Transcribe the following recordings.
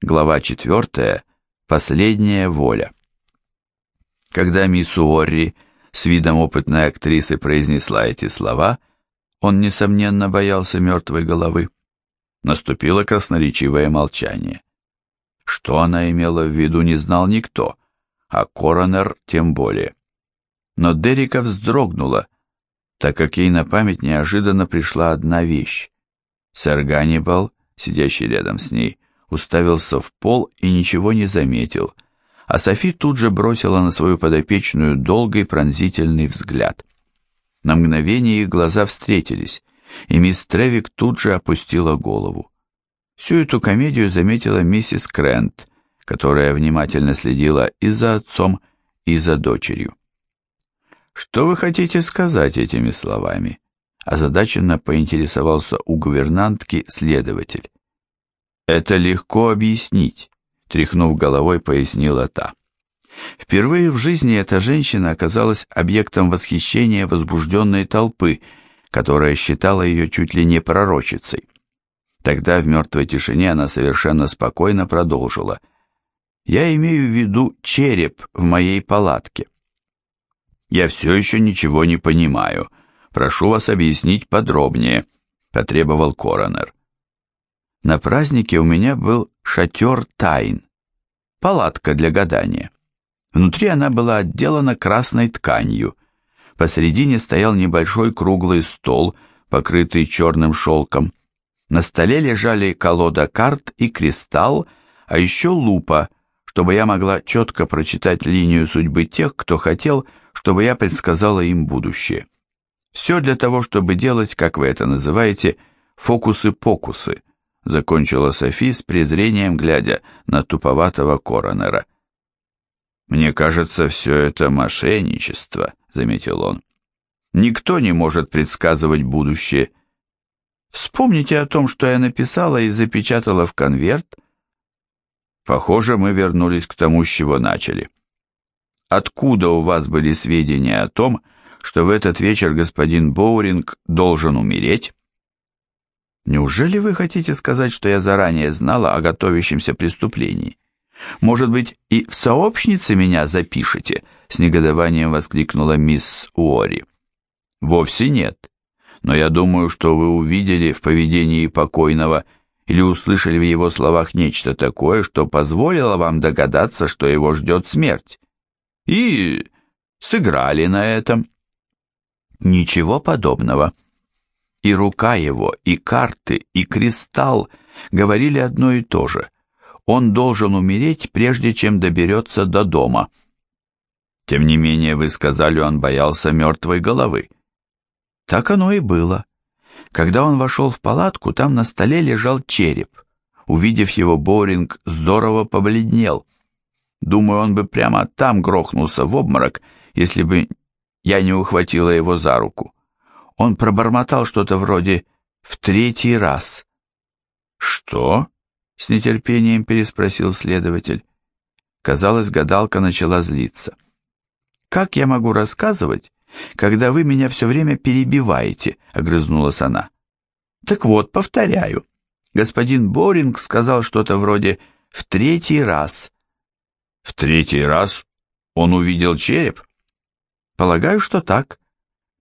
Глава 4. Последняя воля. Когда мисс Уорри с видом опытной актрисы произнесла эти слова, он, несомненно, боялся мертвой головы. Наступило красноречивое молчание. Что она имела в виду, не знал никто, а коронер тем более. Но Дерека вздрогнула, так как ей на память неожиданно пришла одна вещь. Сэр Ганнибал, сидящий рядом с ней, уставился в пол и ничего не заметил, а Софи тут же бросила на свою подопечную долгий пронзительный взгляд. На мгновение их глаза встретились, и мисс Тревик тут же опустила голову. Всю эту комедию заметила миссис Крент, которая внимательно следила и за отцом, и за дочерью. «Что вы хотите сказать этими словами?» озадаченно поинтересовался у гувернантки следователь. «Это легко объяснить», — тряхнув головой, пояснила та. Впервые в жизни эта женщина оказалась объектом восхищения возбужденной толпы, которая считала ее чуть ли не пророчицей. Тогда в мертвой тишине она совершенно спокойно продолжила. «Я имею в виду череп в моей палатке». «Я все еще ничего не понимаю. Прошу вас объяснить подробнее», — потребовал коронер. На празднике у меня был шатер тайн, палатка для гадания. Внутри она была отделана красной тканью. Посередине стоял небольшой круглый стол, покрытый черным шелком. На столе лежали колода карт и кристалл, а еще лупа, чтобы я могла четко прочитать линию судьбы тех, кто хотел, чтобы я предсказала им будущее. Все для того, чтобы делать, как вы это называете, фокусы-покусы, закончила Софи с презрением, глядя на туповатого коронера. «Мне кажется, все это мошенничество», — заметил он. «Никто не может предсказывать будущее. Вспомните о том, что я написала и запечатала в конверт». Похоже, мы вернулись к тому, с чего начали. Откуда у вас были сведения о том, что в этот вечер господин Боуринг должен умереть? Неужели вы хотите сказать, что я заранее знала о готовящемся преступлении? Может быть, и в сообщнице меня запишете?» С негодованием воскликнула мисс Уори. «Вовсе нет. Но я думаю, что вы увидели в поведении покойного или услышали в его словах нечто такое, что позволило вам догадаться, что его ждет смерть. И сыграли на этом». «Ничего подобного», и рука его, и карты, и кристалл говорили одно и то же. Он должен умереть, прежде чем доберется до дома. Тем не менее, вы сказали, он боялся мертвой головы. Так оно и было. Когда он вошел в палатку, там на столе лежал череп. Увидев его, Боринг здорово побледнел. Думаю, он бы прямо там грохнулся в обморок, если бы я не ухватила его за руку. Он пробормотал что-то вроде «в третий раз». «Что?» — с нетерпением переспросил следователь. Казалось, гадалка начала злиться. «Как я могу рассказывать, когда вы меня все время перебиваете?» — огрызнулась она. «Так вот, повторяю. Господин Боринг сказал что-то вроде «в третий раз». «В третий раз он увидел череп?» «Полагаю, что так.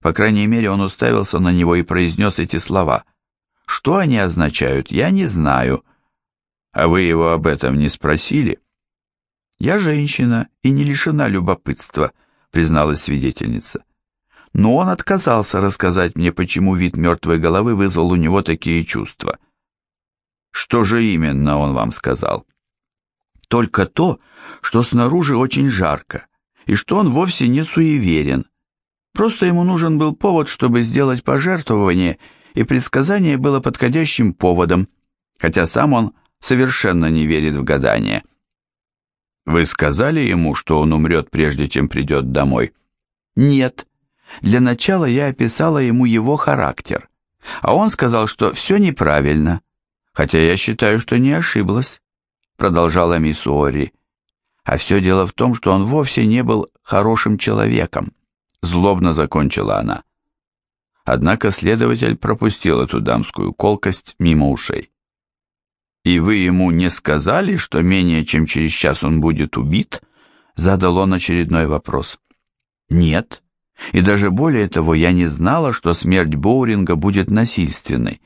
По крайней мере, он уставился на него и произнес эти слова. Что они означают, я не знаю. А вы его об этом не спросили? Я женщина и не лишена любопытства, призналась свидетельница. Но он отказался рассказать мне, почему вид мертвой головы вызвал у него такие чувства. Что же именно он вам сказал? Только то, что снаружи очень жарко, и что он вовсе не суеверен, Просто ему нужен был повод, чтобы сделать пожертвование, и предсказание было подходящим поводом, хотя сам он совершенно не верит в гадания. «Вы сказали ему, что он умрет, прежде чем придет домой?» «Нет. Для начала я описала ему его характер, а он сказал, что все неправильно, хотя я считаю, что не ошиблась», продолжала мисс Уорри. «А все дело в том, что он вовсе не был хорошим человеком злобно закончила она. Однако следователь пропустил эту дамскую колкость мимо ушей. «И вы ему не сказали, что менее чем через час он будет убит?» Задал он очередной вопрос. «Нет. И даже более того, я не знала, что смерть Боуринга будет насильственной.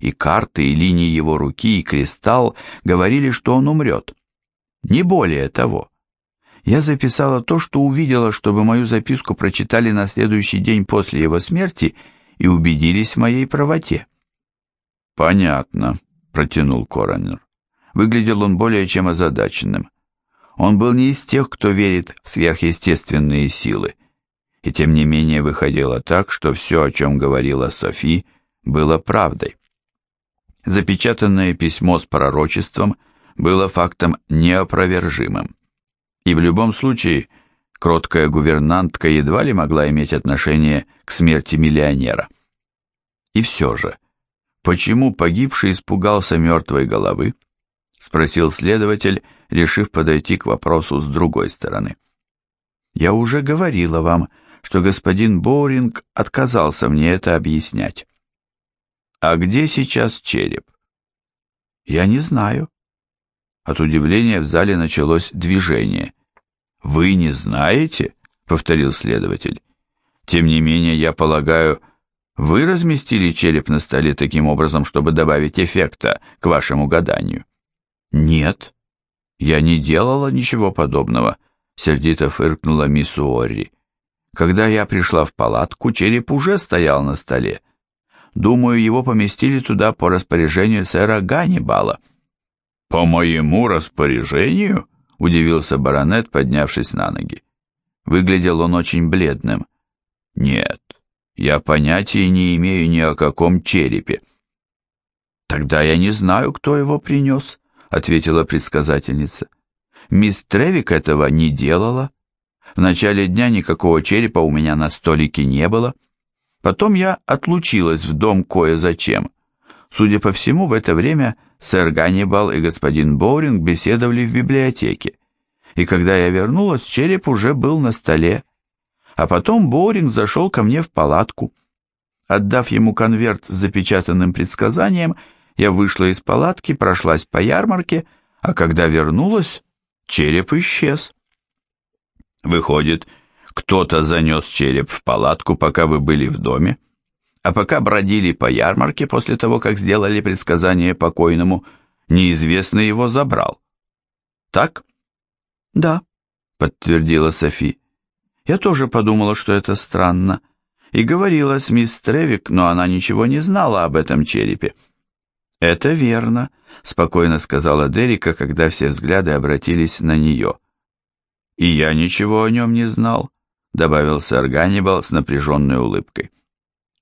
И карты, и линии его руки, и кристалл говорили, что он умрет. Не более того. Я записала то, что увидела, чтобы мою записку прочитали на следующий день после его смерти и убедились в моей правоте». «Понятно», — протянул Коронер. Выглядел он более чем озадаченным. Он был не из тех, кто верит в сверхъестественные силы. И тем не менее выходило так, что все, о чем говорила Софи, было правдой. Запечатанное письмо с пророчеством было фактом неопровержимым. И в любом случае, кроткая гувернантка едва ли могла иметь отношение к смерти миллионера. И все же, почему погибший испугался мертвой головы? Спросил следователь, решив подойти к вопросу с другой стороны. «Я уже говорила вам, что господин Боуринг отказался мне это объяснять». «А где сейчас череп?» «Я не знаю». От удивления в зале началось движение. «Вы не знаете?» — повторил следователь. «Тем не менее, я полагаю, вы разместили череп на столе таким образом, чтобы добавить эффекта к вашему гаданию?» «Нет», «Я не делала ничего подобного», — сердито фыркнула мисс Уорри. «Когда я пришла в палатку, череп уже стоял на столе. Думаю, его поместили туда по распоряжению сэра Ганнибала». «По моему распоряжению?» — удивился баронет, поднявшись на ноги. Выглядел он очень бледным. «Нет, я понятия не имею ни о каком черепе». «Тогда я не знаю, кто его принес», ответила предсказательница. Мисс Тревик этого не делала. В начале дня никакого черепа у меня на столике не было. Потом я отлучилась в дом кое-зачем. Судя по всему, в это время сэр Ганнибал и господин Боуринг беседовали в библиотеке. И когда я вернулась, череп уже был на столе. А потом Боуринг зашел ко мне в палатку. Отдав ему конверт с запечатанным предсказанием, я вышла из палатки, прошлась по ярмарке, а когда вернулась, череп исчез. Выходит, кто-то занес череп в палатку, пока вы были в доме, а пока бродили по ярмарке после того, как сделали предсказание покойному, неизвестный его забрал. Так? Да, подтвердила Софи. Я тоже подумала, что это странно, и говорила с мисс Тревик, но она ничего не знала об этом черепе. «Это верно», — спокойно сказала Дерика, когда все взгляды обратились на нее. «И я ничего о нем не знал», — добавил сэр Ганнибал с напряженной улыбкой.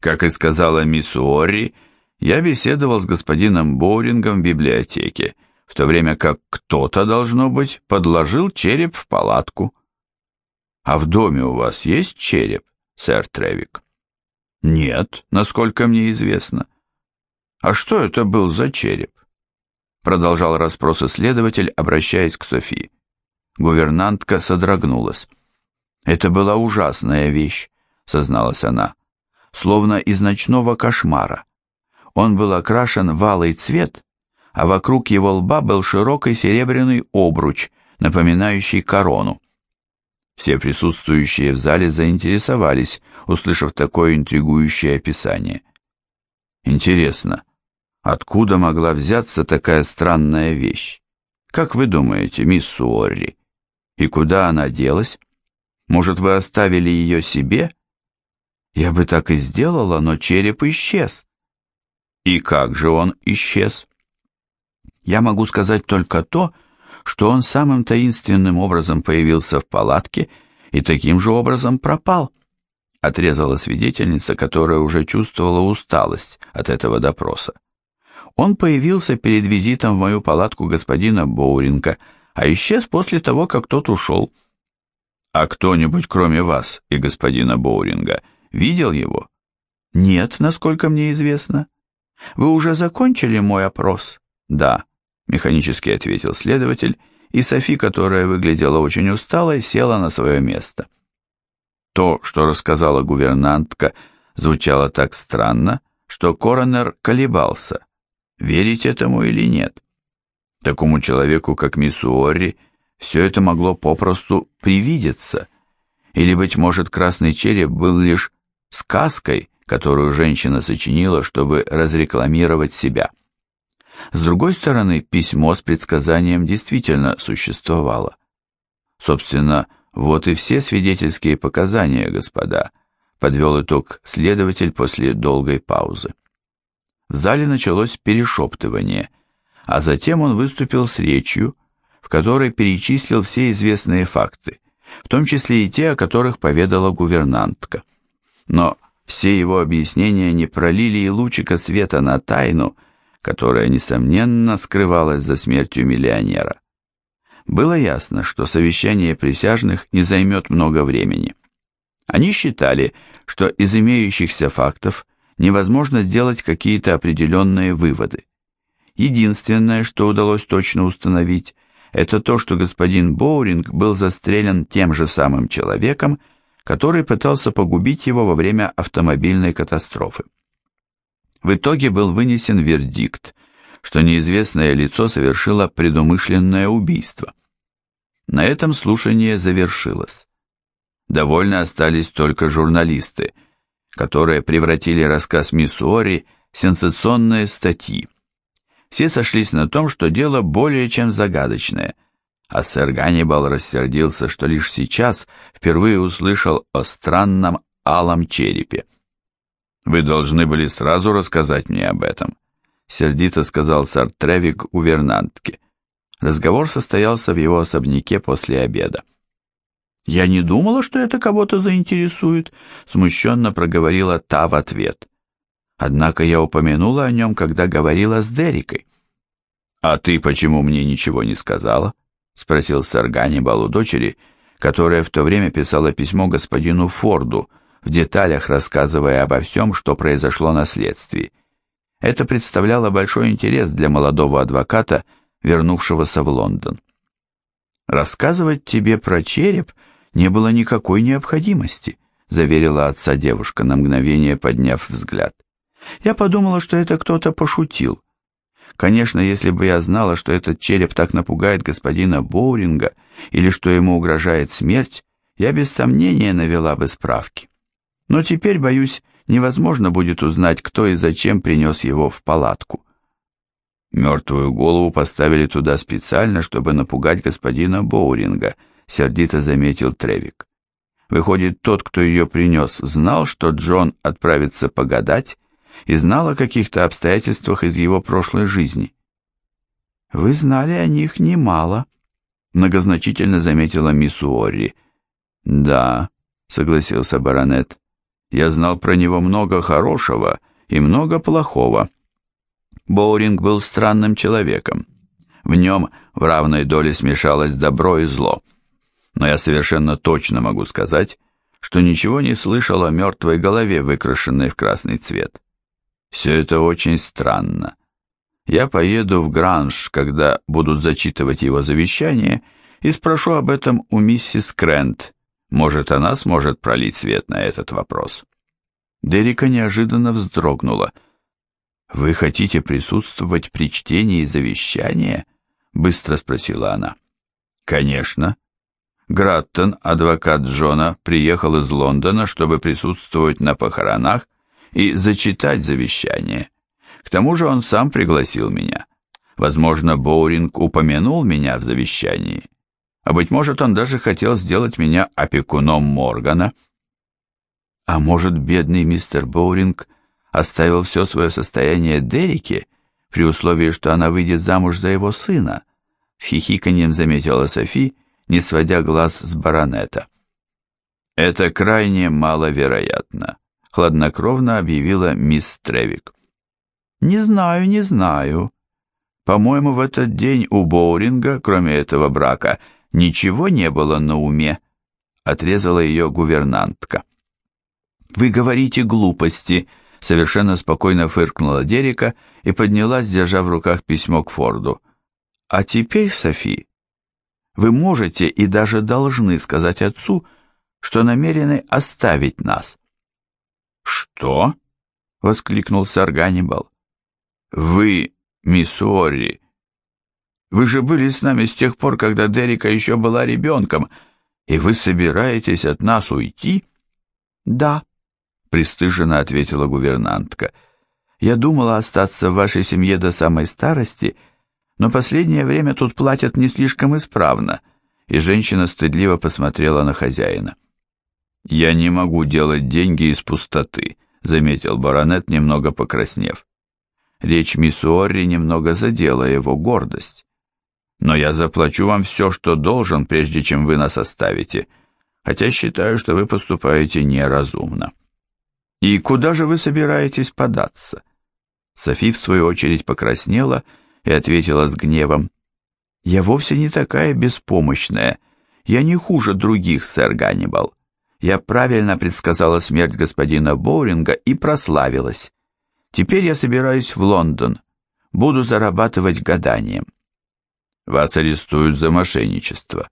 «Как и сказала мисс Уорри, я беседовал с господином Боурингом в библиотеке, в то время как кто-то, должно быть, подложил череп в палатку». «А в доме у вас есть череп, сэр Тревик?» «Нет, насколько мне известно. «А что это был за череп?» Продолжал расспросы следователь, обращаясь к Софии. Гувернантка содрогнулась. «Это была ужасная вещь», — созналась она, «словно из ночного кошмара. Он был окрашен в алый цвет, а вокруг его лба был широкий серебряный обруч, напоминающий корону. Все присутствующие в зале заинтересовались, услышав такое интригующее описание. Интересно, Откуда могла взяться такая странная вещь? Как вы думаете, мисс Суорри? И куда она делась? Может, вы оставили ее себе? Я бы так и сделала, но череп исчез. И как же он исчез? Я могу сказать только то, что он самым таинственным образом появился в палатке и таким же образом пропал. Отрезала свидетельница, которая уже чувствовала усталость от этого допроса. Он появился перед визитом в мою палатку господина Боуринга, а исчез после того, как тот ушел. А кто-нибудь, кроме вас и господина Боуринга, видел его? Нет, насколько мне известно. Вы уже закончили мой опрос? Да, механически ответил следователь, и Софи, которая выглядела очень усталой, села на свое место. То, что рассказала гувернантка, звучало так странно, что коронер колебался верить этому или нет. Такому человеку, как мисс Уорри, все это могло попросту привидеться. Или, быть может, красный череп был лишь сказкой, которую женщина сочинила, чтобы разрекламировать себя. С другой стороны, письмо с предсказанием действительно существовало. Собственно, вот и все свидетельские показания, господа, подвел итог следователь после долгой паузы. В зале началось перешептывание, а затем он выступил с речью, в которой перечислил все известные факты, в том числе и те, о которых поведала гувернантка. Но все его объяснения не пролили и лучика света на тайну, которая, несомненно, скрывалась за смертью миллионера. Было ясно, что совещание присяжных не займет много времени. Они считали, что из имеющихся фактов невозможно сделать какие-то определенные выводы. Единственное, что удалось точно установить, это то, что господин Боуринг был застрелен тем же самым человеком, который пытался погубить его во время автомобильной катастрофы. В итоге был вынесен вердикт, что неизвестное лицо совершило предумышленное убийство. На этом слушание завершилось. Довольно остались только журналисты, которые превратили рассказ Миссуори в сенсационные статьи. Все сошлись на том, что дело более чем загадочное, а сэр Ганнибал рассердился, что лишь сейчас впервые услышал о странном алом черепе. «Вы должны были сразу рассказать мне об этом», — сердито сказал сэр Тревик гувернантке. Разговор состоялся в его особняке после обеда. «Я не думала, что это кого-то заинтересует», — смущенно проговорила та в ответ. Однако я упомянула о нем, когда говорила с Дерикой. «А ты почему мне ничего не сказала?» — спросил сэр Ганнибал у дочери, которая в то время писала письмо господину Форду, в деталях рассказывая обо всем, что произошло на следствии. Это представляло большой интерес для молодого адвоката, вернувшегося в Лондон. «Рассказывать тебе про череп не было никакой необходимости», заверила отца девушка на мгновение, подняв взгляд. Я подумала, что это кто-то пошутил. Конечно, если бы я знала, что этот череп так напугает господина Боуринга или что ему угрожает смерть, я без сомнения навела бы справки. Но теперь, боюсь, невозможно будет узнать, кто и зачем принес его в палатку. Мертвую голову поставили туда специально, чтобы напугать господина Боуринга, сердито заметил Тревик. Выходит, тот, кто ее принес, знал, что Джон отправится погадать, и знал о каких-то обстоятельствах из его прошлой жизни. «Вы знали о них немало», — многозначительно заметила мисс Уорри. «Да», — согласился баронет, — «я знал про него много хорошего и много плохого». Боуринг был странным человеком. В нем в равной доле смешалось добро и зло. Но я совершенно точно могу сказать, что ничего не слышал о мертвой голове, выкрашенной в красный цвет. Все это очень странно. Я поеду в Гранж, когда будут зачитывать его завещание, и спрошу об этом у миссис Крент. Может, она сможет пролить свет на этот вопрос. Дерека неожиданно вздрогнула. «Вы хотите присутствовать при чтении завещания?» — быстро спросила она. «Конечно». Граттон, адвокат Джона, приехал из Лондона, чтобы присутствовать на похоронах и зачитать завещание. К тому же он сам пригласил меня. Возможно, Боуринг упомянул меня в завещании. А быть может, он даже хотел сделать меня опекуном Моргана. А может, бедный мистер Боуринг оставил все свое состояние Дереке, при условии, что она выйдет замуж за его сына? С хихиканьем заметила Софи, не сводя глаз с баронета. Это крайне маловероятно хладнокровно объявила мисс Тревик. «Не знаю, не знаю. По-моему, в этот день у Боуринга, кроме этого брака, ничего не было на уме», — отрезала ее гувернантка. «Вы говорите глупости», — совершенно спокойно фыркнула Дерека и поднялась, держа в руках письмо к Форду. «А теперь, Софи, вы можете и даже должны сказать отцу, что намерены оставить нас. «Что?» — воскликнул сэр Ганнибал. «Вы, мисс Уорри, Вы же были с нами с тех пор, когда Дерека еще была ребенком, и вы собираетесь от нас уйти?» «Да», — пристыженно ответила гувернантка. «Я думала остаться в вашей семье до самой старости, но последнее время тут платят не слишком исправно» и женщина стыдливо посмотрела на хозяина. «Я не могу делать деньги из пустоты», — заметил баронет, немного покраснев. Речь мисс Уорри немного задела его гордость. «Но я заплачу вам все, что должен, прежде чем вы нас оставите, хотя считаю, что вы поступаете неразумно». «И куда же вы собираетесь податься?» Софи, в свою очередь, покраснела и ответила с гневом. Я вовсе не такая беспомощная. Я не хуже других, сэр Ганнибал. Я правильно предсказала смерть господина Боуринга и прославилась. Теперь я собираюсь в Лондон. Буду зарабатывать гаданием. Вас арестуют за мошенничество.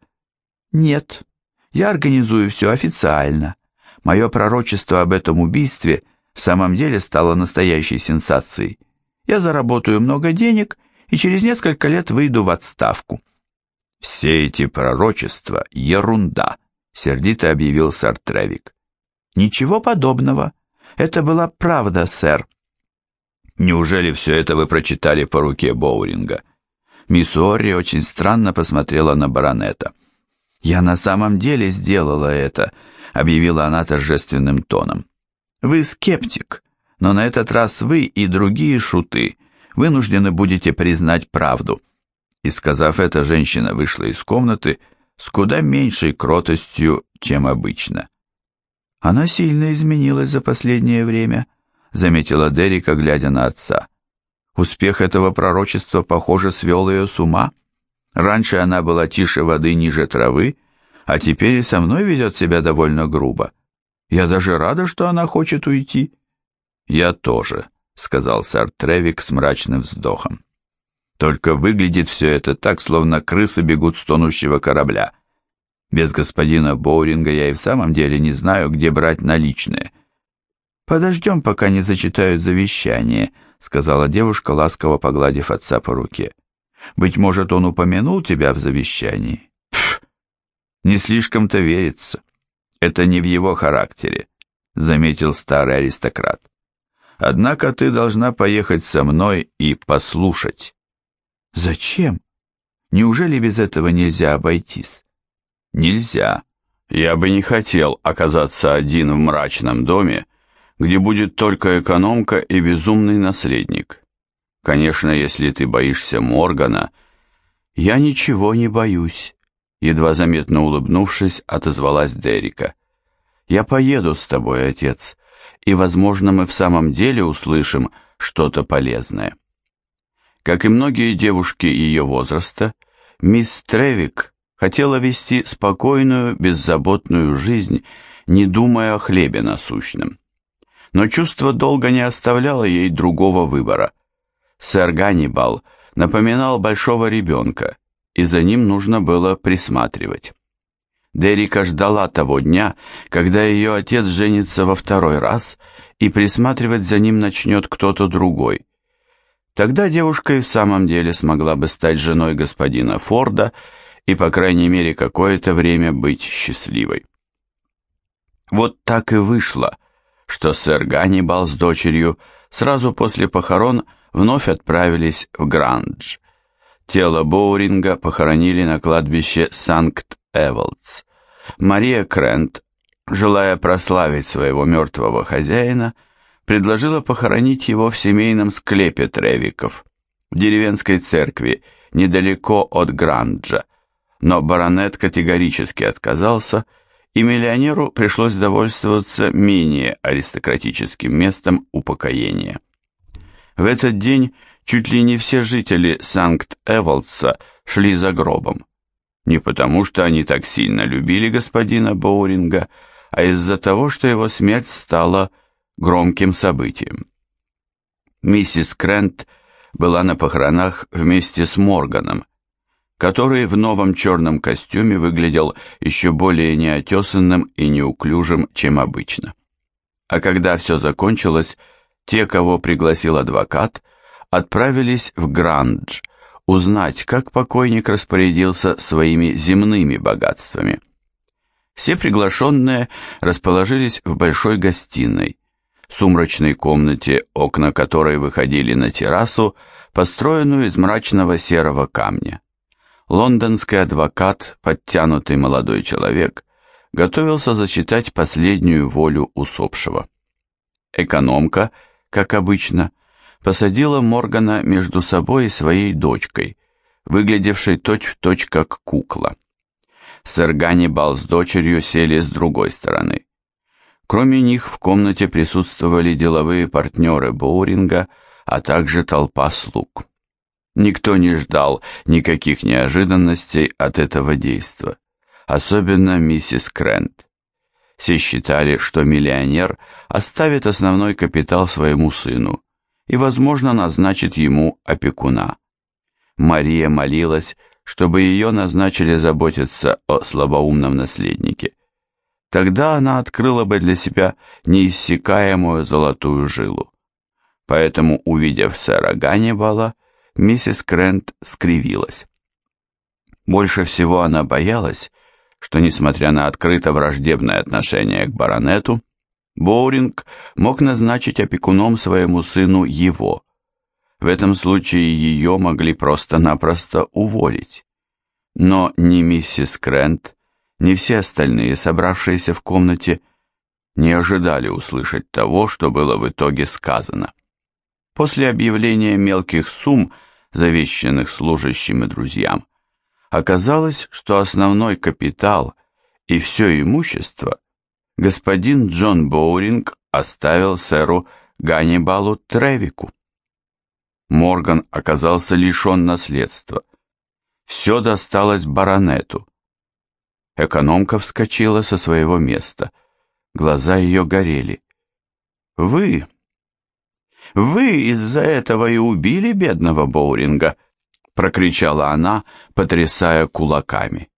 Нет, я организую все официально. Мое пророчество об этом убийстве в самом деле стало настоящей сенсацией. Я заработаю много денег и через несколько лет выйду в отставку. Все эти пророчества — ерунда, сердито объявил сэр Тревик. Ничего подобного. Это была правда, сэр. Неужели все это вы прочитали по руке Боуринга? Мисс Орри очень странно посмотрела на баронета. «Я на самом деле сделала это», — объявила она торжественным тоном. «Вы скептик, но на этот раз вы и другие шуты вынуждены будете признать правду». И сказав это, женщина вышла из комнаты с куда меньшей кротостью, чем обычно. «Она сильно изменилась за последнее время», — заметила Дерека, глядя на отца. Успех этого пророчества, похоже, свел ее с ума. Раньше она была тише воды ниже травы, а теперь и со мной ведет себя довольно грубо. Я даже рада, что она хочет уйти. Я тоже, сказал сэр Тревик с мрачным вздохом. Только выглядит все это так, словно крысы бегут с тонущего корабля. Без господина Боуринга я и в самом деле не знаю, где брать наличные. «Подождем, пока не зачитают завещание», — сказала девушка, ласково погладив отца по руке. «Быть может, он упомянул тебя в завещании?» «Пф, не слишком-то верится. Это не в его характере», — заметил старый аристократ. Однако ты должна поехать со мной и послушать. Зачем? Неужели без этого нельзя обойтись? Нельзя. Я бы не хотел оказаться один в мрачном доме, где будет только экономка и безумный наследник. Конечно, если ты боишься Моргана... Я ничего не боюсь, едва заметно улыбнувшись, отозвалась Дерика. Я поеду с тобой, отец и, возможно, мы в самом деле услышим что-то полезное. Как и многие девушки ее возраста, мисс Тревик хотела вести спокойную, беззаботную жизнь, не думая о хлебе насущном. Но чувство долго не оставляло ей другого выбора. Сэр Ганнибал напоминал большого ребенка, и за ним нужно было присматривать. Дерика ждала того дня, когда ее отец женится во второй раз, и присматривать за ним начнет кто-то другой. Тогда девушка и в самом деле смогла бы стать женой господина Форда и, по крайней мере, какое-то время быть счастливой. Вот так и вышло, что сэр Ганнибал с дочерью сразу после похорон вновь отправились в Грандж. Тело Боуринга похоронили на кладбище Санкт-Эволдс. Мария Крент, желая прославить своего мертвого хозяина, предложила похоронить его в семейном склепе Тревиков, в деревенской церкви, недалеко от Гранджа, но баронет категорически отказался, и миллионеру пришлось довольствоваться менее аристократическим местом упокоения. В этот день чуть ли не все жители Санкт-Эволдса шли за гробом. Не потому, что они так сильно любили господина Боуринга, а из-за того, что его смерть стала громким событием. Миссис Крент была на похоронах вместе с Морганом, который в новом черном костюме выглядел еще более неотесанным и неуклюжим, чем обычно. А когда все закончилось, те, кого пригласил адвокат, отправились в Грандж, узнать, как покойник распорядился своими земными богатствами. Все приглашенные расположились в большой гостиной, сумрачной комнате, окна которой выходили на террасу, построенную из мрачного серого камня. Лондонский адвокат, подтянутый молодой человек, готовился зачитать последнюю волю усопшего. Экономка, как обычно, посадила Моргана между собой и своей дочкой, выглядевшей точь-в-точь точь как кукла. Сэр Ганнибал с дочерью сели с другой стороны. Кроме них в комнате присутствовали деловые партнеры Боуринга, а также толпа слуг. Никто не ждал никаких неожиданностей от этого действа, особенно миссис Крент. Все считали, что миллионер оставит основной капитал своему сыну и, возможно, назначит ему опекуна. Мария молилась, чтобы ее назначили заботиться о слабоумном наследнике. Тогда она открыла бы для себя неиссякаемую золотую жилу. Поэтому, увидев сэра Ганнибала, миссис Крент скривилась. Больше всего она боялась, что, несмотря на открыто враждебное отношение к баронету, Боуринг мог назначить опекуном своему сыну его. В этом случае ее могли просто-напросто уволить. Но ни миссис Крент, ни все остальные, собравшиеся в комнате, не ожидали услышать того, что было в итоге сказано. После объявления мелких сумм, завещанных служащим и друзьям, оказалось, что основной капитал и все имущество господин Джон Боуринг оставил сэру Ганнибалу Тревику. Морган оказался лишен наследства. Все досталось баронету. Экономка вскочила со своего места. Глаза ее горели. «Вы... вы из-за этого и убили бедного Боуринга!» прокричала она, потрясая кулаками.